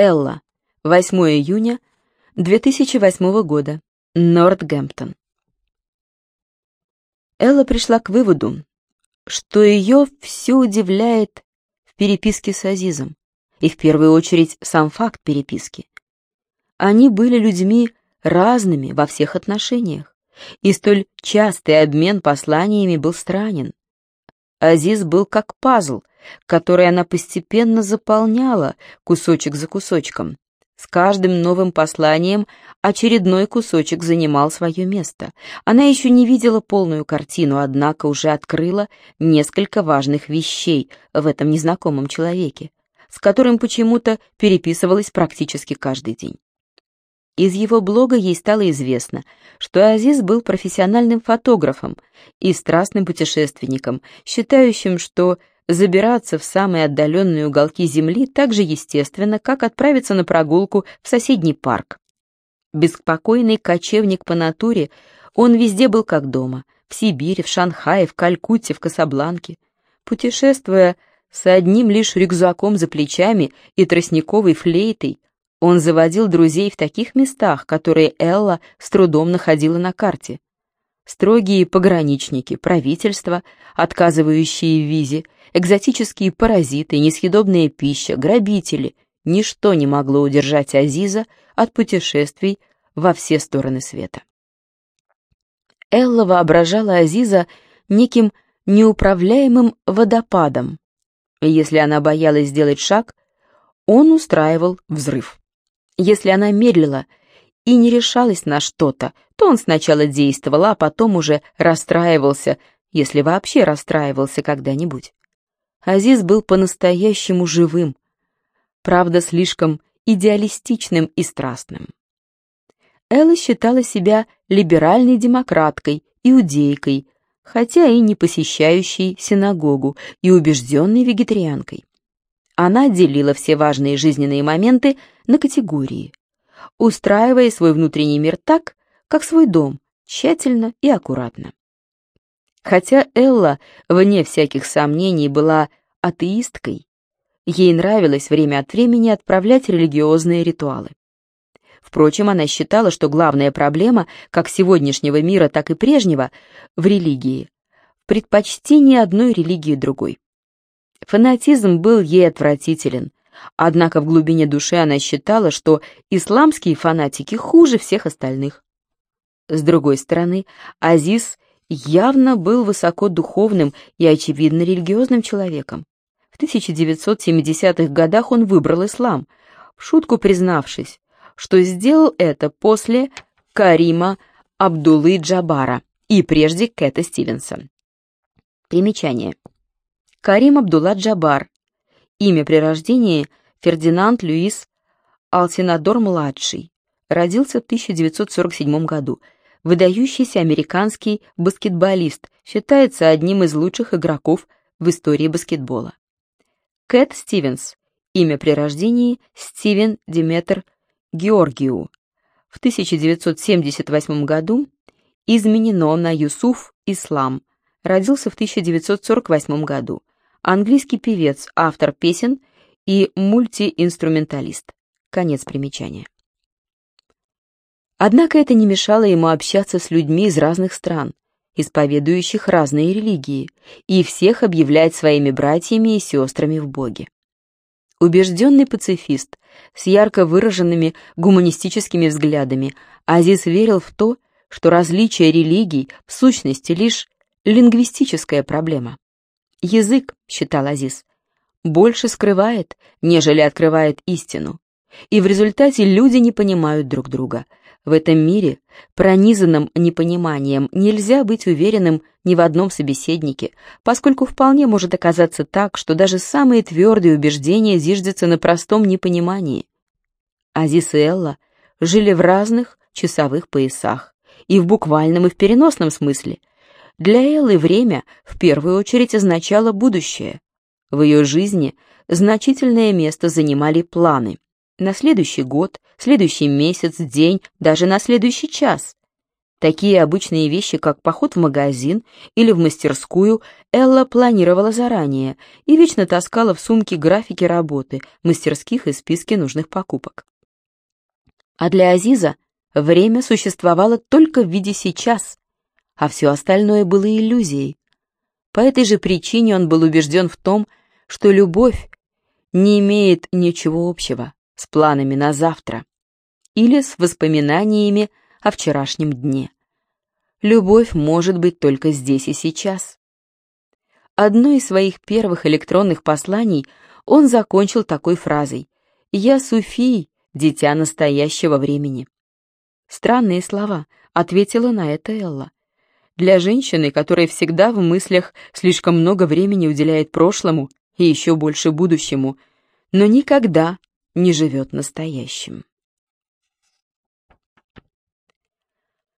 Элла. 8 июня 2008 года. Нортгемптон. Элла пришла к выводу, что ее все удивляет в переписке с Азизом, и в первую очередь сам факт переписки. Они были людьми разными во всех отношениях, и столь частый обмен посланиями был странен. Азиз был как пазл, который она постепенно заполняла кусочек за кусочком. С каждым новым посланием очередной кусочек занимал свое место. Она еще не видела полную картину, однако уже открыла несколько важных вещей в этом незнакомом человеке, с которым почему-то переписывалась практически каждый день. Из его блога ей стало известно, что Азиз был профессиональным фотографом и страстным путешественником, считающим, что забираться в самые отдаленные уголки Земли так же естественно, как отправиться на прогулку в соседний парк. Беспокойный кочевник по натуре, он везде был как дома, в Сибири, в Шанхае, в Калькутте, в Касабланке. Путешествуя с одним лишь рюкзаком за плечами и тростниковой флейтой, он заводил друзей в таких местах, которые Элла с трудом находила на карте. Строгие пограничники, правительства, отказывающие в визе, экзотические паразиты, несъедобная пища, грабители — ничто не могло удержать Азиза от путешествий во все стороны света. Элла воображала Азиза неким неуправляемым водопадом. Если она боялась сделать шаг, он устраивал взрыв. Если она медлила и не решалась на что-то, то он сначала действовал, а потом уже расстраивался, если вообще расстраивался когда-нибудь. Азиз был по-настоящему живым, правда, слишком идеалистичным и страстным. Элла считала себя либеральной демократкой, иудейкой, хотя и не посещающей синагогу, и убежденной вегетарианкой. Она делила все важные жизненные моменты на категории, устраивая свой внутренний мир так, как свой дом, тщательно и аккуратно. Хотя Элла, вне всяких сомнений, была атеисткой, ей нравилось время от времени отправлять религиозные ритуалы. Впрочем, она считала, что главная проблема как сегодняшнего мира, так и прежнего в религии – предпочтение одной религии другой. Фанатизм был ей отвратителен, однако в глубине души она считала, что исламские фанатики хуже всех остальных. С другой стороны, Азиз явно был высокодуховным и, очевидно, религиозным человеком. В 1970-х годах он выбрал ислам, в шутку признавшись, что сделал это после Карима Абдуллы Джабара и прежде Кэта Стивенса. Примечание. Карим Абдулла Джабар. Имя при рождении Фердинанд Льюис Алтинадор-младший. Родился в 1947 году. Выдающийся американский баскетболист, считается одним из лучших игроков в истории баскетбола. Кэт Стивенс. Имя при рождении Стивен Диметр Георгиу. В 1978 году изменено на Юсуф Ислам. Родился в 1948 году английский певец, автор песен и мультиинструменталист. Конец примечания. Однако это не мешало ему общаться с людьми из разных стран, исповедующих разные религии, и всех объявлять своими братьями и сестрами в Боге. Убежденный пацифист, с ярко выраженными гуманистическими взглядами, Азиз верил в то, что различие религий в сущности лишь лингвистическая проблема. Язык, считал Азиз, больше скрывает, нежели открывает истину. И в результате люди не понимают друг друга. В этом мире, пронизанном непониманием, нельзя быть уверенным ни в одном собеседнике, поскольку вполне может оказаться так, что даже самые твердые убеждения зиждятся на простом непонимании. Азиз и Элла жили в разных часовых поясах, и в буквальном и в переносном смысле, для Эллы время в первую очередь означало будущее. В ее жизни значительное место занимали планы. На следующий год, следующий месяц, день, даже на следующий час. Такие обычные вещи, как поход в магазин или в мастерскую, Элла планировала заранее и вечно таскала в сумке графики работы, мастерских и списки нужных покупок. А для Азиза время существовало только в виде сейчас, а все остальное было иллюзией. По этой же причине он был убежден в том, что любовь не имеет ничего общего с планами на завтра или с воспоминаниями о вчерашнем дне. Любовь может быть только здесь и сейчас. Одно из своих первых электронных посланий он закончил такой фразой «Я Суфий, дитя настоящего времени». Странные слова, ответила на это Элла. Для женщины, которая всегда в мыслях слишком много времени уделяет прошлому и еще больше будущему, но никогда не живет настоящим.